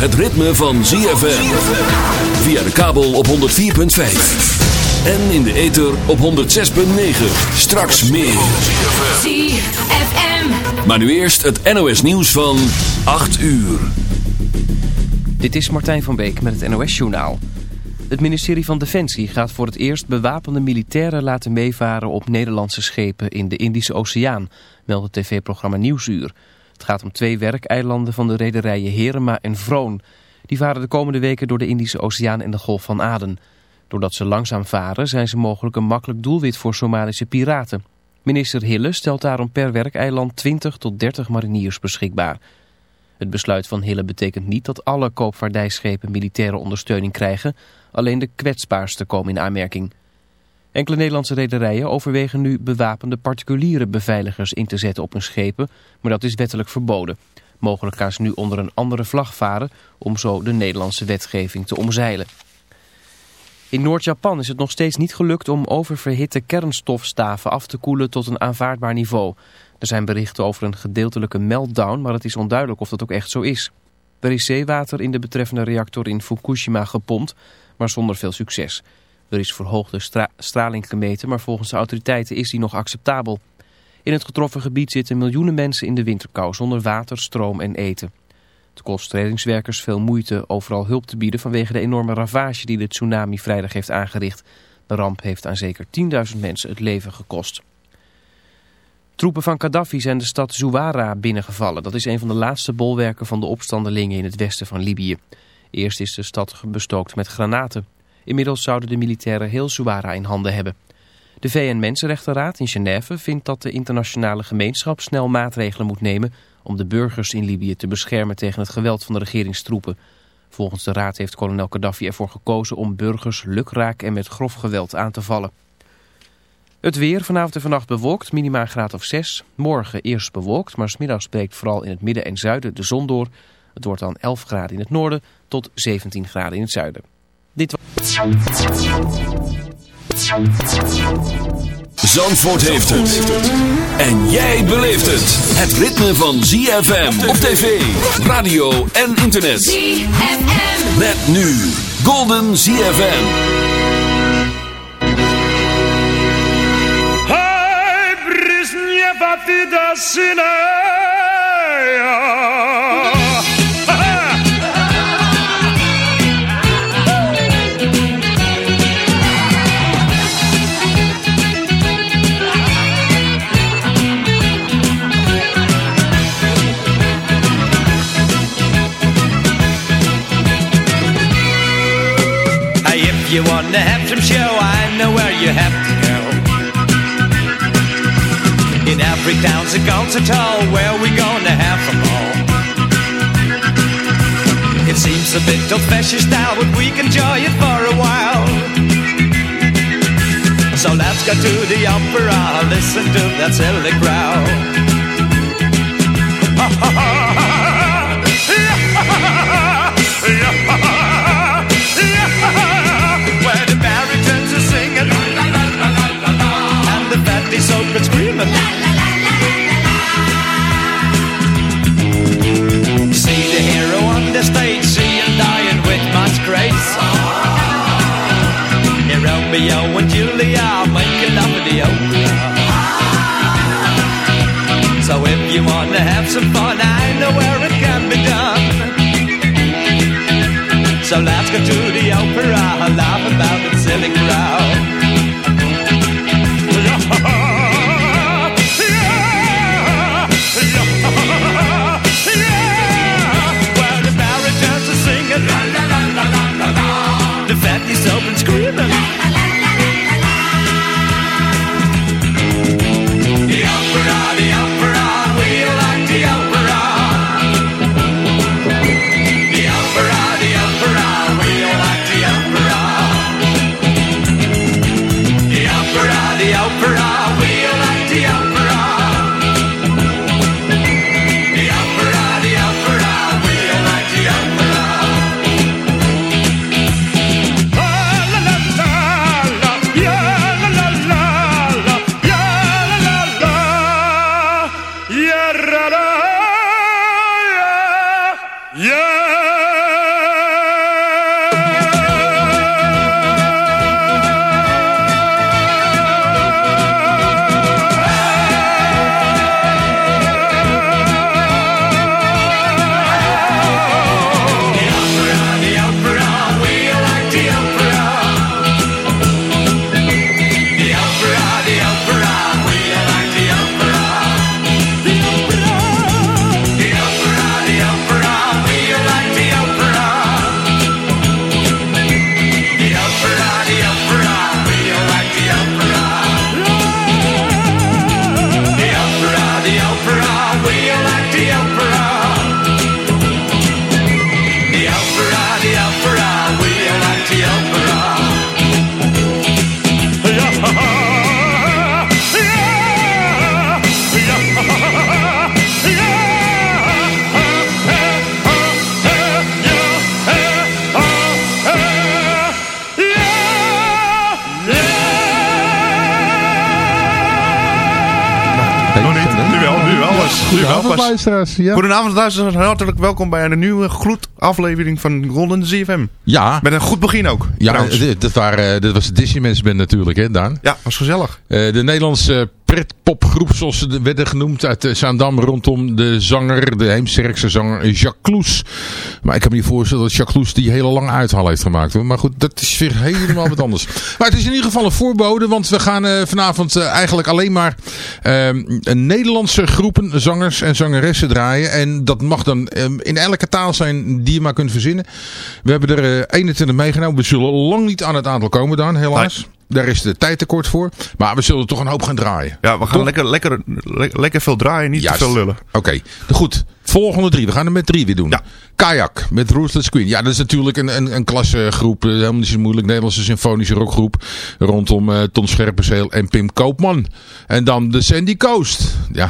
het ritme van ZFM. Via de kabel op 104.5. En in de ether op 106.9. Straks meer. ZFM. Maar nu eerst het NOS nieuws van 8 uur. Dit is Martijn van Beek met het NOS journaal. Het ministerie van Defensie gaat voor het eerst bewapende militairen laten meevaren op Nederlandse schepen in de Indische Oceaan, meldt het tv-programma Nieuwsuur. Het gaat om twee werkeilanden van de rederijen Herema en Vroon. Die varen de komende weken door de Indische Oceaan en de Golf van Aden. Doordat ze langzaam varen zijn ze mogelijk een makkelijk doelwit voor Somalische piraten. Minister Hille stelt daarom per werkeiland 20 tot 30 mariniers beschikbaar. Het besluit van Hille betekent niet dat alle koopvaardijschepen militaire ondersteuning krijgen. Alleen de kwetsbaarste komen in aanmerking. Enkele Nederlandse rederijen overwegen nu bewapende particuliere beveiligers in te zetten op hun schepen, maar dat is wettelijk verboden. Mogelijk gaan ze nu onder een andere vlag varen om zo de Nederlandse wetgeving te omzeilen. In Noord-Japan is het nog steeds niet gelukt om oververhitte kernstofstaven af te koelen tot een aanvaardbaar niveau. Er zijn berichten over een gedeeltelijke meltdown, maar het is onduidelijk of dat ook echt zo is. Er is zeewater in de betreffende reactor in Fukushima gepompt, maar zonder veel succes. Er is verhoogde straling gemeten, maar volgens de autoriteiten is die nog acceptabel. In het getroffen gebied zitten miljoenen mensen in de winterkou zonder water, stroom en eten. Het kost reddingswerkers veel moeite overal hulp te bieden vanwege de enorme ravage die de tsunami vrijdag heeft aangericht. De ramp heeft aan zeker 10.000 mensen het leven gekost. Troepen van Gaddafi zijn de stad Zouara binnengevallen. Dat is een van de laatste bolwerken van de opstandelingen in het westen van Libië. Eerst is de stad bestookt met granaten. Inmiddels zouden de militairen heel Suara in handen hebben. De VN-Mensenrechtenraad in Genève vindt dat de internationale gemeenschap snel maatregelen moet nemen om de burgers in Libië te beschermen tegen het geweld van de regeringstroepen. Volgens de raad heeft kolonel Gaddafi ervoor gekozen om burgers lukraak en met grof geweld aan te vallen. Het weer vanavond en vannacht bewolkt, minimaal graad of 6. Morgen eerst bewolkt, maar smiddags breekt vooral in het midden en zuiden de zon door. Het wordt dan 11 graden in het noorden tot 17 graden in het zuiden. Dit Zandvoort heeft het. En jij beleeft het. Het ritme van ZFM op tv, radio en internet. ZFM. Met nu Golden ZFM. Hij brisnie wat die you want to have some show, I know where you have to go. In every town's a concert hall where we gonna have a ball. It seems a bit old-fashioned style, but we can enjoy it for a while. So let's go to the opera, listen to that silly crowd. Where Romeo and Julia Making love in the opera So if you wanna have some fun I know where it can be done so let's go to the opera, laugh about the silly crowd. Luisteraars. Ja. Goedenavond luisteraars. Hartelijk welkom bij een nieuwe gloedaflevering van Golden ZFM. Ja, Met een goed begin ook. ja dit, waren, eh, dit was de Disney Band natuurlijk, hè, Daan? Ja, was gezellig. Eh, de Nederlandse pretpopgroep, zoals ze werden genoemd, uit uh, Zaandam rondom de zanger, de Heemsterkse zanger Jacques Kloes. Maar ik kan me niet voorstellen dat Jacques Kloes die hele lange uithaal heeft gemaakt. Hoor. Maar goed, dat is weer helemaal wat anders. Maar het is in ieder geval een voorbode, want we gaan eh, vanavond eh, eigenlijk alleen maar ehm, Nederlandse groepen, zangers en zangeressen draaien. En dat mag dan ehm, in elke taal zijn die je maar kunt verzinnen. We hebben er eh, 21 meegenomen. We zullen lang niet aan het aantal komen dan, helaas. Daar is de tijd tekort voor. Maar we zullen toch een hoop gaan draaien. Ja, we gaan Toch? lekker, lekker, le- lekker veel draaien, niet Juist. te veel lullen. Oké, goed. Volgende drie. We gaan er met drie weer doen. Ja. Kajak met Ruthless Queen. Ja, dat is natuurlijk een, een, een klassegroep. Helemaal niet zo moeilijk. Nederlandse symfonische rockgroep. Rondom eh, Ton Scherpenzeel en Pim Koopman. En dan de Sandy Coast. Ja,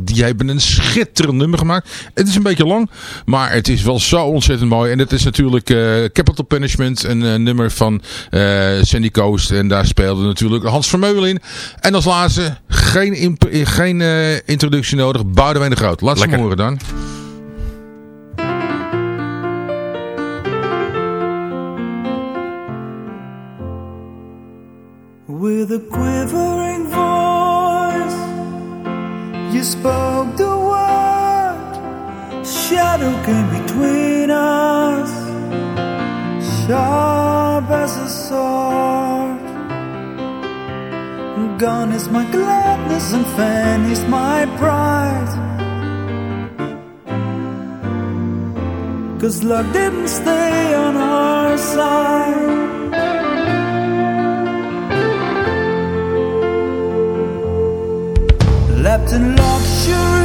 die hebben een schitterend nummer gemaakt. Het is een beetje lang. Maar het is wel zo ontzettend mooi. En het is natuurlijk eh, Capital Punishment. Een eh, nummer van Sandy Coast. En daar speelde natuurlijk Hans Vermeulen in. En als laatste, geen, geen introductie nodig. Boudewijn de Groot. Laat ze horen dan. Shadow came between us, sharp as a sword. Gone is my gladness, and vanished my pride. Cause luck didn't stay on our side. Left in luxury,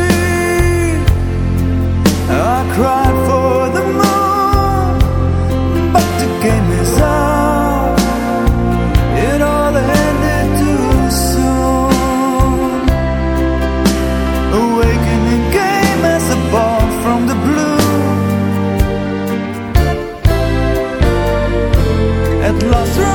cried for the moon, but the game is up. It all ended too soon. Awakening came as a ball from the blue. At last.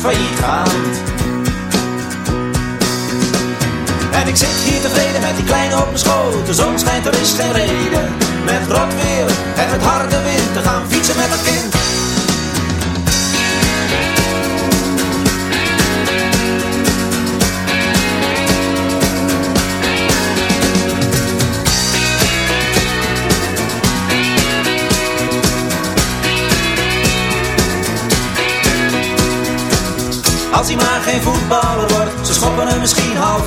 failliet gaat. En ik zit hier tevreden met die kleine op mijn schoot. De zon schijnt, er is geen reden. Met rot weer en het harde wind te gaan fietsen met een kind. geen voetballer wordt. Ze schoppen hem misschien half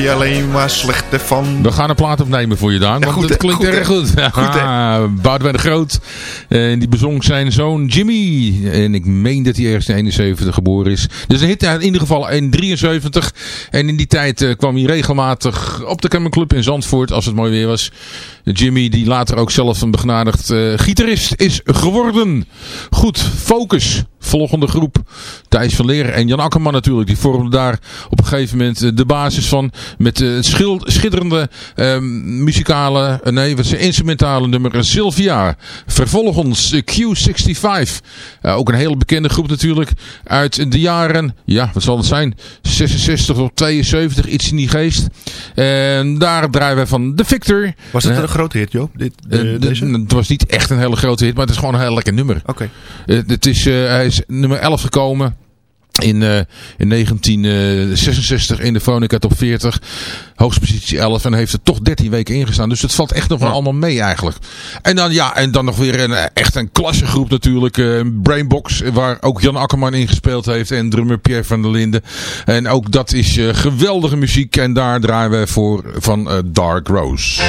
hij alleen maar slechter van. We gaan een plaat opnemen voor je, Daan. Want goed, het klinkt Goed, erg goed. Goed? Ah, Boudewijn de Groot. eh, die bezong zijn zoon Jimmy. En ik meen dat hij ergens in 71 geboren is. Dus een hit in ieder geval in 73. En in die tijd eh, kwam hij regelmatig op de Camping Club in Zandvoort. Als het mooi weer was. Jimmy, die later ook zelf een begnadigd eh, gitarist is geworden. Goed, focus. Volgende groep. Thijs van Leer en Jan Akkerman natuurlijk. Die vormden daar op een gegeven moment eh, de basis van. Met eh, schil- schitterende ehm, muzikale, eh, nee, wat is instrumentale nummer Sylvia. Vervolgens eh, Q65. Eh, ook een hele bekende groep natuurlijk. Uit de jaren, ja, wat zal het zijn? 66 tot 72, iets in die geest. En daar draaien wij van The Victor. Was het een grote hit, Joop? Dit, de- deze? Oké. het was niet echt een hele grote hit, maar het is gewoon een heel lekker nummer. Eh, het is, hij is nummer 11 gekomen. In, eh, in 1966 in de Phonica Top 40. Hoogste positie 11. En heeft er toch 13 weken ingestaan. Dus het valt echt nog wel Ja. allemaal mee eigenlijk. En dan, ja, en dan nog weer een, eh, echt een klassegroep natuurlijk. eh, Brainbox. Waar ook Jan Akkerman in gespeeld heeft. En drummer Pierre van der Linden. En ook dat is eh, geweldige muziek. En daar draaien we voor van eh, Dark Rose.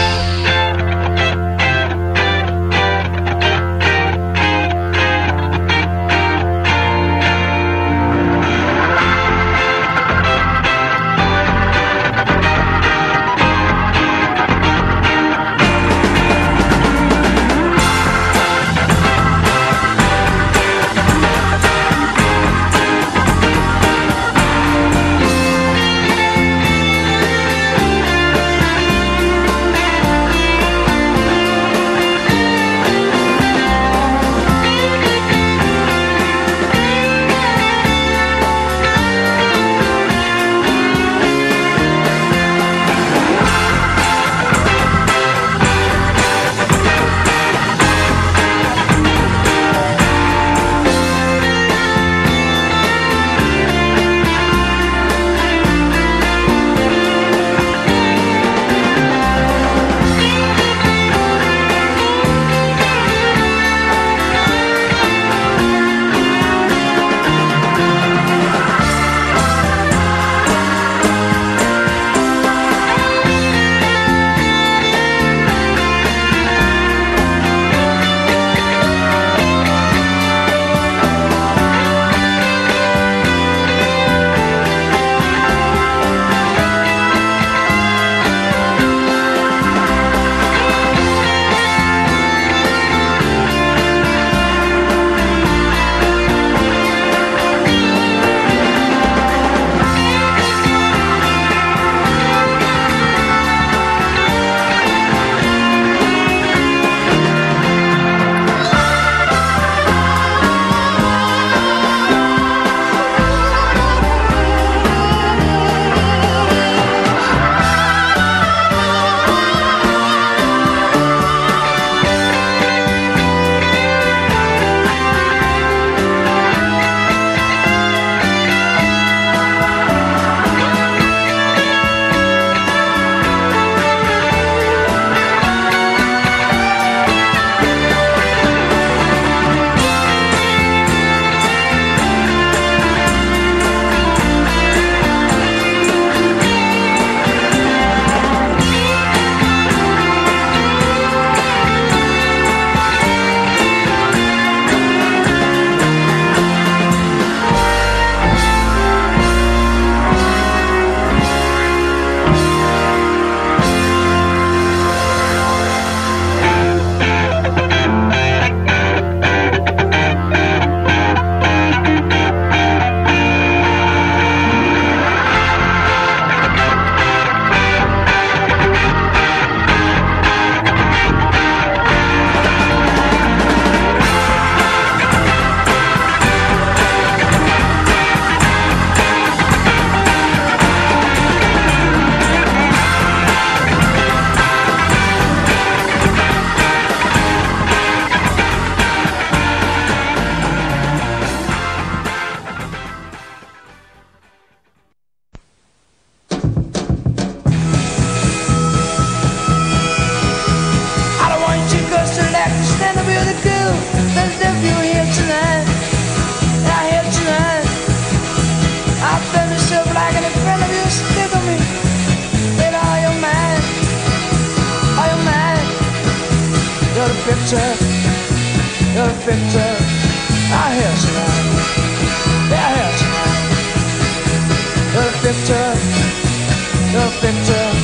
picture, the picture, I hear tonight. Yeah, I hear tonight. the picture, the picture.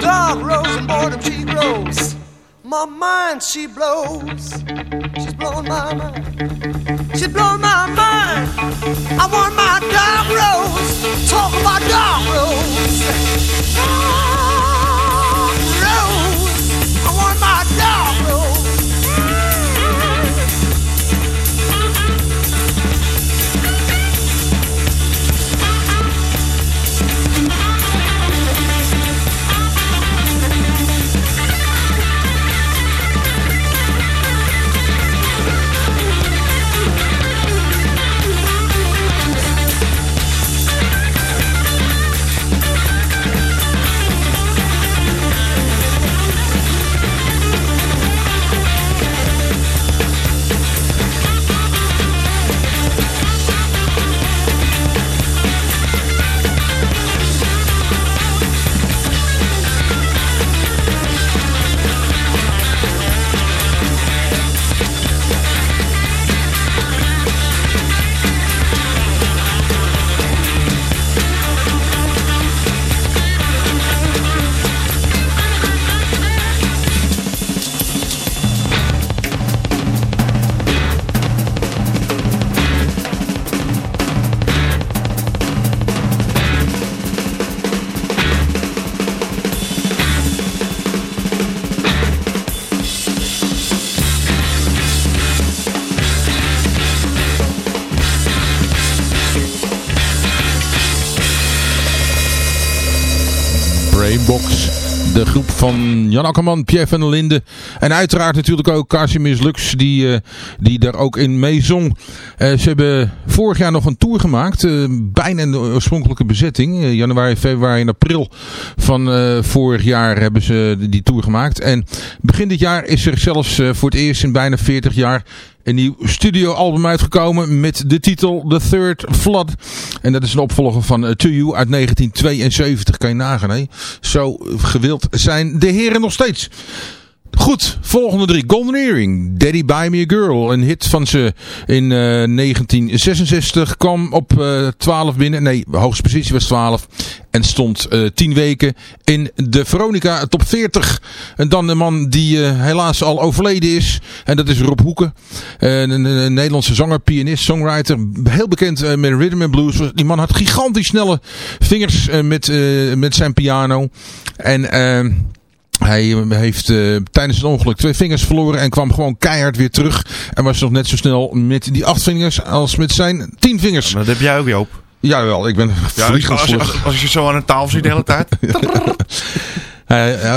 Dark rose and boredom she grows. My mind she blows. She's blowing my mind. She's blowing my mind. I want my dark rose. Talk about dark rose. De groep van Jan Akkerman, Pierre van der Linden. En uiteraard natuurlijk ook Casimir Lux, die, eh, die daar ook in meezong. Eh ze hebben vorig jaar nog een tour gemaakt. eh, bijna een oorspronkelijke bezetting. Januari, februari en april van vorig jaar hebben ze die tour gemaakt. En begin dit jaar is er zelfs voor het eerst in bijna 40 jaar een nieuw studioalbum uitgekomen met de titel The Third Flood. En dat is een opvolger van eh, To You uit 1972. Kan je nagaan, hè? Zo gewild zijn de heren nog steeds. Goed, volgende drie. Golden Earring, Daddy Buy Me A Girl. Een hit van ze in eh, 1966. Kwam op eh 12 binnen. Nee, hoogste positie was 12. En stond eh 10 weken in de Veronica top 40. En dan de man die eh, helaas al overleden is. En dat is Rob Hoeken. Eh, een, een- Nederlandse zanger, pianist, songwriter. Heel bekend eh, met rhythm and blues. Die man had gigantisch snelle vingers eh, met, eh, met zijn piano. En... hij eh, heeft eh, tijdens het ongeluk twee vingers verloren en kwam gewoon keihard weer terug. En was nog net zo snel met die acht vingers als met zijn tien vingers. Dat heb jij ook, Joop. Jawel, ik ben Ja, als, als, als je zo aan een tafel zit de hele tijd.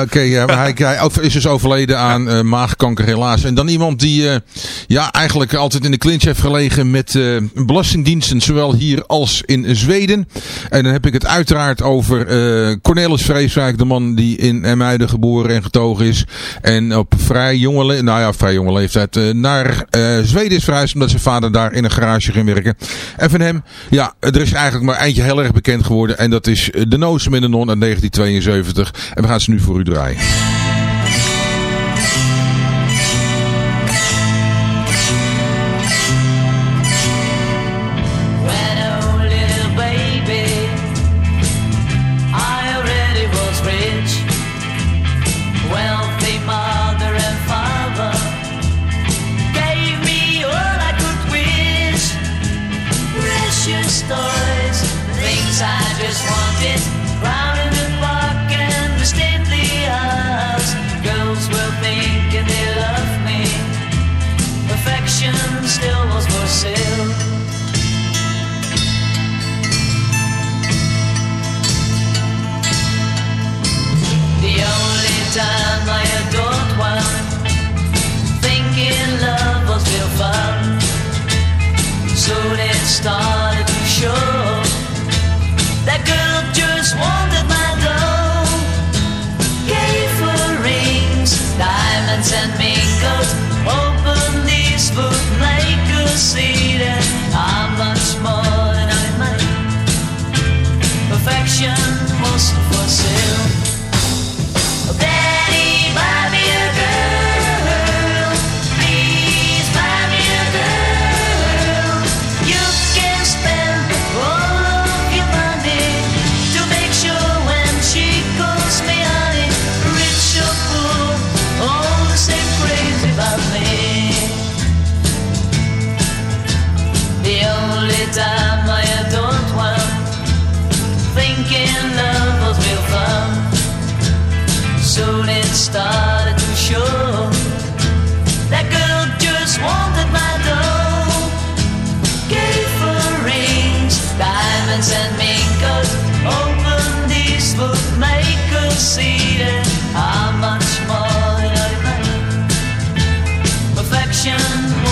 Oké, ja, hij, hij is dus overleden aan eh, maagkanker helaas. En dan iemand die eh, ja, eigenlijk altijd in de clinch heeft gelegen met eh, belastingdiensten, zowel hier als in Zweden. En dan heb ik het uiteraard over Cornelis Vreeswijk, de man die in Emuiden geboren en getogen is. En op vrij jonge, nou ja, vrij jonge leeftijd naar Zweden is verhuisd, omdat zijn vader daar in een garage ging werken. En van hem, ja, er is eigenlijk maar eentje heel erg bekend geworden. En dat is De Noos met de Non uit 1972. En we gaan ze nu voor u draaien.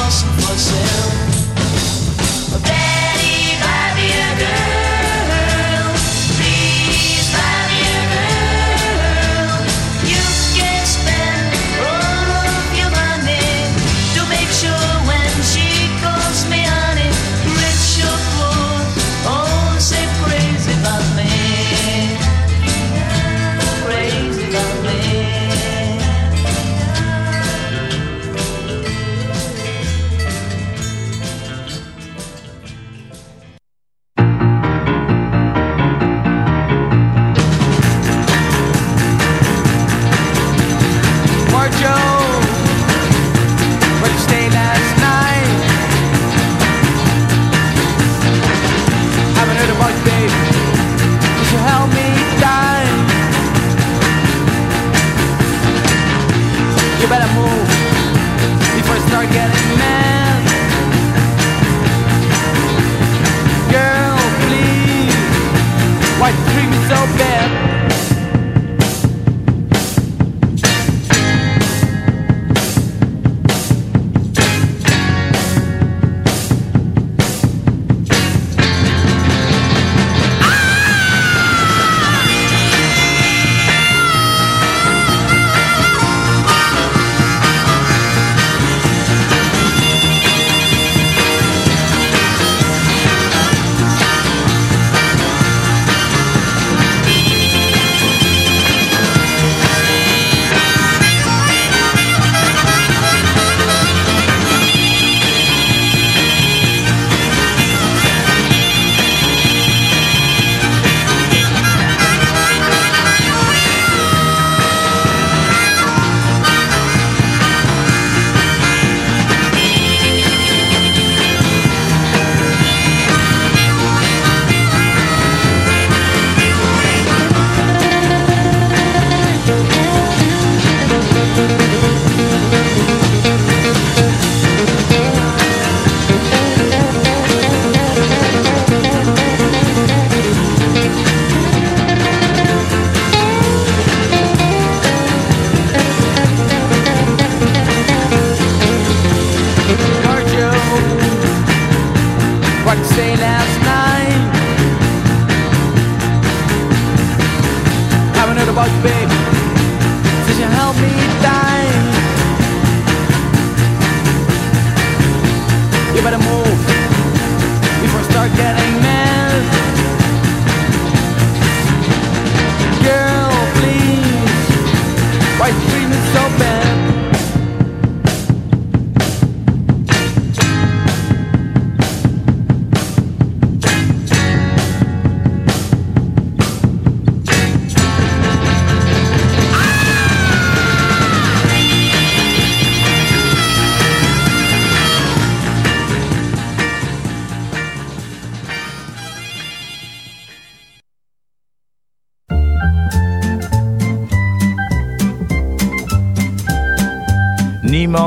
faço, fazendo.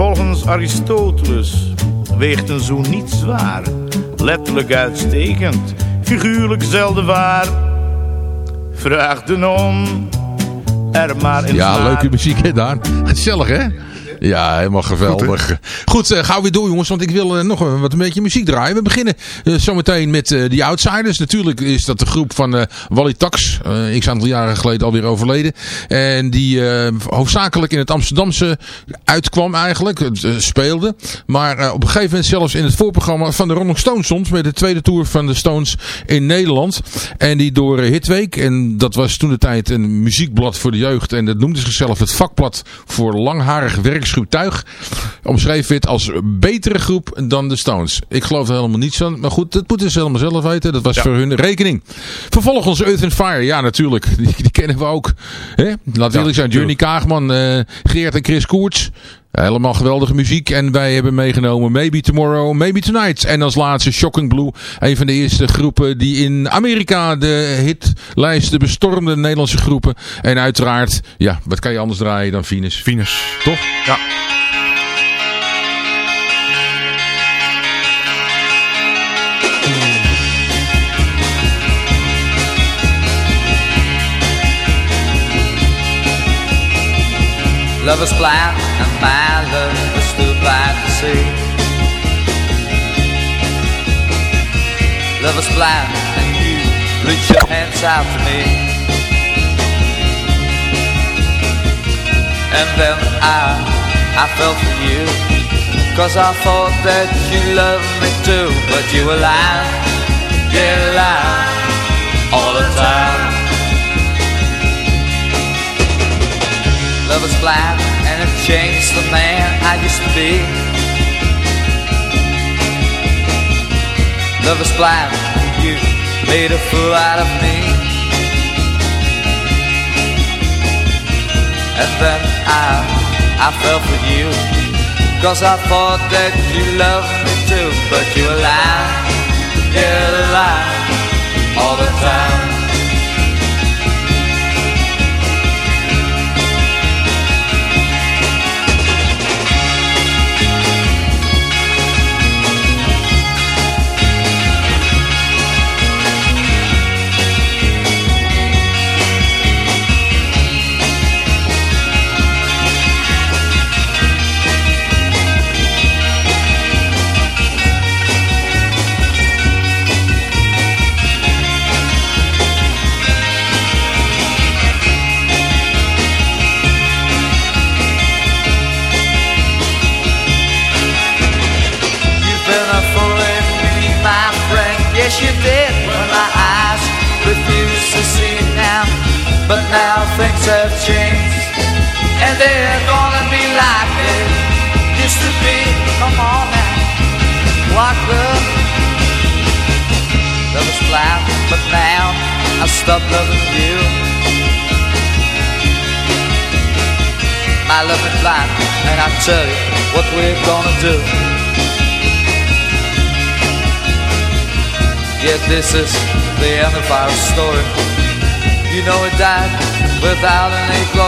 Volgens Aristoteles weegt een zoen niet zwaar. Letterlijk uitstekend, figuurlijk zelden waar. Vraag de non er maar in Ja, leuke muziek hè daar. Gezellig hè? Ja, helemaal geweldig. Goed, eh, gauw weer door jongens, want ik wil eh, nog een, wat een beetje muziek draaien. We beginnen eh, zometeen met The Outsiders. Natuurlijk is dat de groep van Wally Tax, eh x aantal jaren geleden alweer overleden. En die hoofdzakelijk in het Amsterdamse uitkwam eigenlijk, het, speelde. Maar op een gegeven moment zelfs in het voorprogramma van de Rolling Stones stond. Met de tweede tour van de Stones in Nederland. En die door Hitweek, en dat was toen de tijd een muziekblad voor de jeugd. En dat noemde zichzelf het vakblad voor langharige werkzoekers Schuurtuig omschreven werd als betere groep dan de Stones. Ik geloof er helemaal niets van. Maar goed, dat moeten ze helemaal zelf weten. Dat was voor hun rekening. Vervolgens Earth and Fire. Ja, natuurlijk. Die, die kennen we ook. Hè? Laat eerlijk zijn. Johnny Kaagman, eh, Geert en Chris Koerts. Helemaal geweldige muziek. En wij hebben meegenomen Maybe Tomorrow, Maybe Tonight. En als laatste Shocking Blue. Een van de eerste groepen die in Amerika de hitlijsten bestormde. Nederlandse groepen. En uiteraard, ja, wat kan je anders draaien dan Venus? Venus. Toch? Ja. Love is blind and Love is blind and you reach your hands out to me. And then I, I fell for you. Cause I thought that you loved me too. But you were lying, yeah, lying all the time. Love is blind and it changed the man I used to be. Love is blind you made a fool out of me. And then I, I fell for you. Cause I thought that you loved me too. But you were lying, yeah, lying all the time. thousand acres.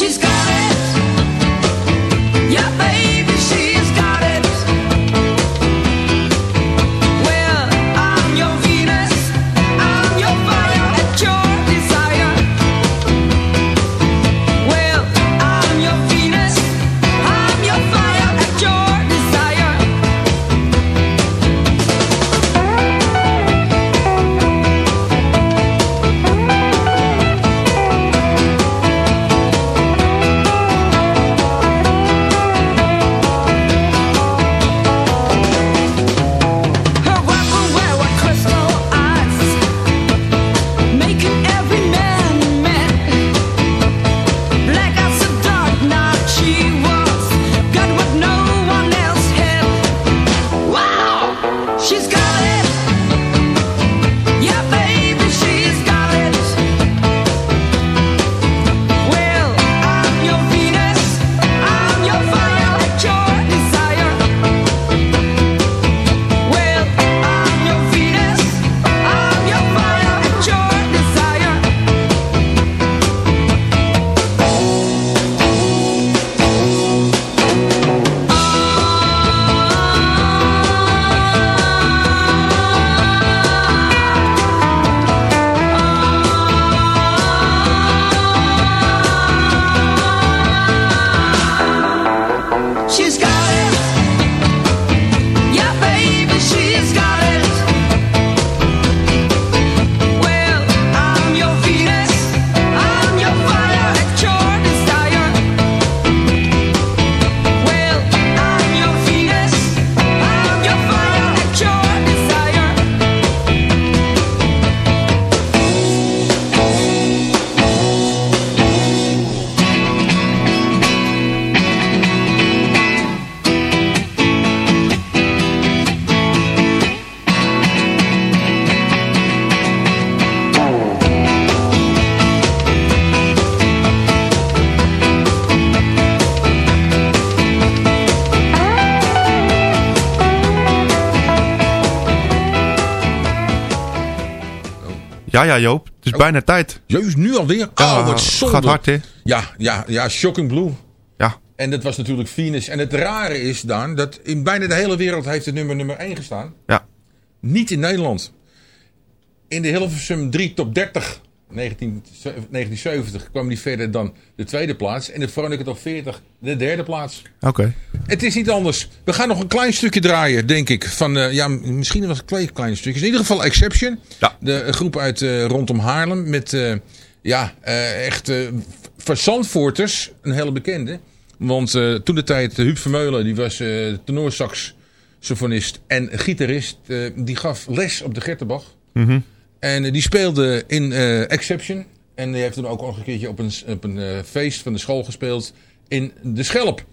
she's got Ja, ja Joop. Het is bijna tijd. Juist nu alweer? Ja, oh, wat zonde. gaat hard, hè? Ja, ja, ja, Shocking Blue. Ja. En dat was natuurlijk Venus. En het rare is dan dat in bijna de hele wereld heeft het nummer nummer 1 gestaan. Ja. Niet in Nederland. In de Hilversum 3 top 30 19, 1970 kwam die verder dan de tweede plaats. En de Veronica top 40 de derde plaats. Oké. Het is niet anders. We gaan nog een klein stukje draaien, denk ik. Van, eh, ja, misschien was het twee kleine stukjes. In ieder geval Exception. Ja. De groep uit eh, rondom Haarlem. Met eh, ja, eh, echt eh voor Zandvoorters een hele bekende. Want eh, toen de tijd, Huub Vermeulen, die was eh tenorsaxofonist en gitarist. eh, die gaf les op de Gertenbach. Mhm. En eh, die speelde in eh, Exception. En die heeft toen ook nog een keertje op een, op een eh, feest van de school gespeeld in de Schelp.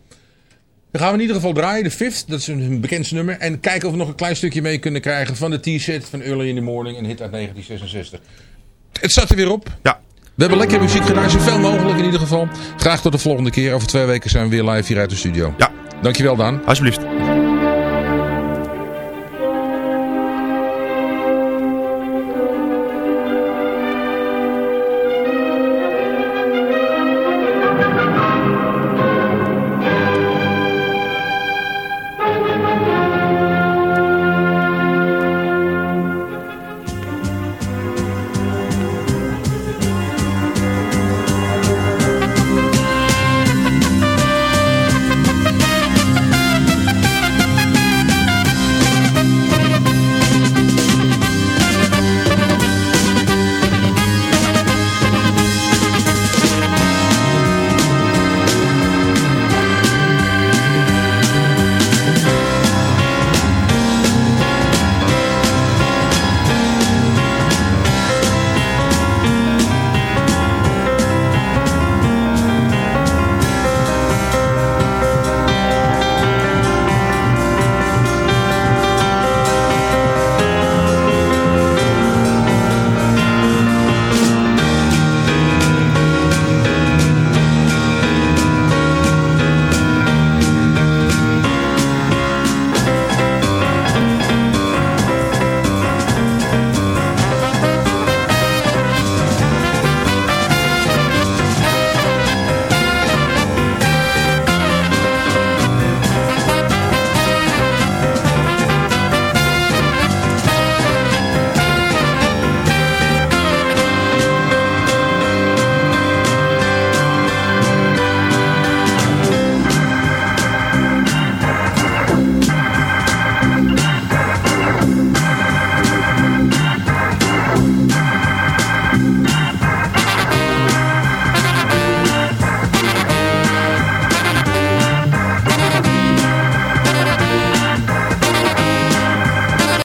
Dan gaan we in ieder geval draaien, de Fifth. Dat is hun bekendste nummer. En kijken of we nog een klein stukje mee kunnen krijgen van de T-set van Early in the Morning. Een hit uit 1966. Het staat er weer op. Ja. We hebben lekker muziek gedaan, zoveel mogelijk in ieder geval. Graag tot de volgende keer. Over twee weken zijn we weer live hier uit de studio. Ja. Dankjewel, Daan. Alsjeblieft.